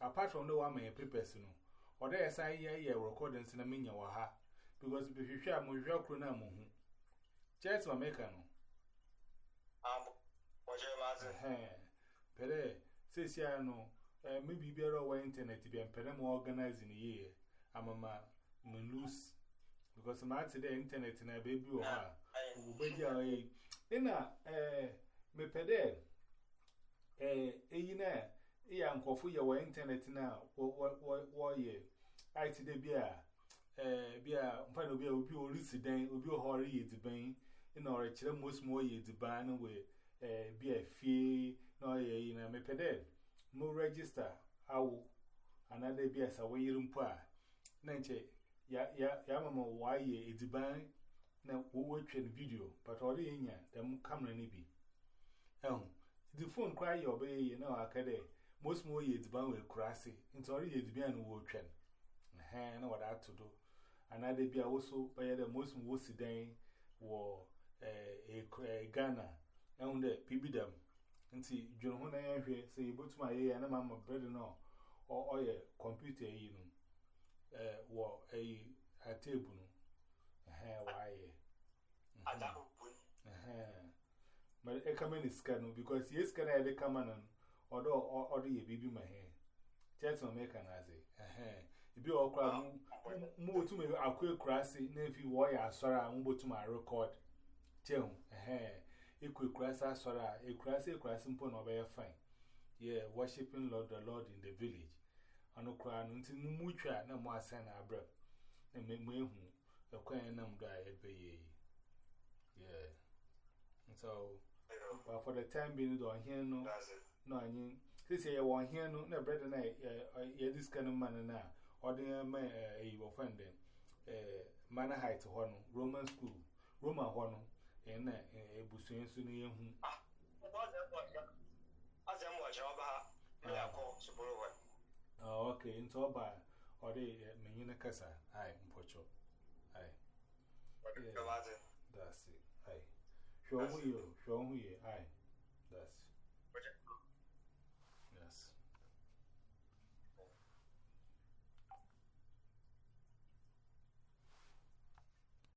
apart from the one my papers no or there say yeah yeah recordings na menya wa ha because bi hwehwe mo hwehwe kro na mo hu chess ma make no am o je eh pere se si ano eh me bi biara wa internet bi mpere mo organize ni ye amama mo lose because ma ati the internet na baby o ha o gbeji ara ye ina eh me pere eh eyi na ya nkwọfu ya wa internet na wọ yẹ it de bi a eh, bi a a obi orisi dan obi diban na ọrọ kyerɛ most mu ɔyɛ eh, na ɔyɛ yi na mepɛ dɛ mo register awo anadɛ bi a a na ya ya ya mama na no video but dɛm camera bi koraa na ɔaka dɛ. most more ye diban we krasi into ori ye diban wo twen eh na what that to do another bia also by the most wo sidan wo eh e Ghana ehun de pibidam nti dwon ho na ye hwe se ye botuma ye ya na ma ma bread no o oye computer yi no eh wo eh, eh a table no eh why eh ada ko mm-hmm. eh but e come in scan no because yes can I dey come ọdọ ọdọ yẹ biribi ma hẹn chẹtì ọmọ ẹka n'adze ẹhẹn ebi ah, wọ kora mu otum akọ ekura ase n'efi wọyẹ asọrọ a mu botum arekọd kyẹn ẹhẹn ekọ ekura ase asọrọ a ekura ase ekura ase mpo na ọbẹyẹ fain yẹ worshiping lord the lord in the village ọno kora no nti mu twa na mu asan na abẹrẹ na mu ehu ẹkọ yẹn nam do a ẹbẹyẹ yi yẹ nti ọ for the time being do ọhẹn no. na anyị sisi ya wọ ihe nu na breda na ya diska man na ọ dị ma eyi wọ fende eh manahite hɔ no roman school roman na ebusua nso na yehu azam wɔ ja ɔba ha na yakɔ suporo hɔ ah, ah. Oh, okay nti ɔba ọ dị menyi na kasa ai mpɔchɔ ai that's it ai hwɛ ai that's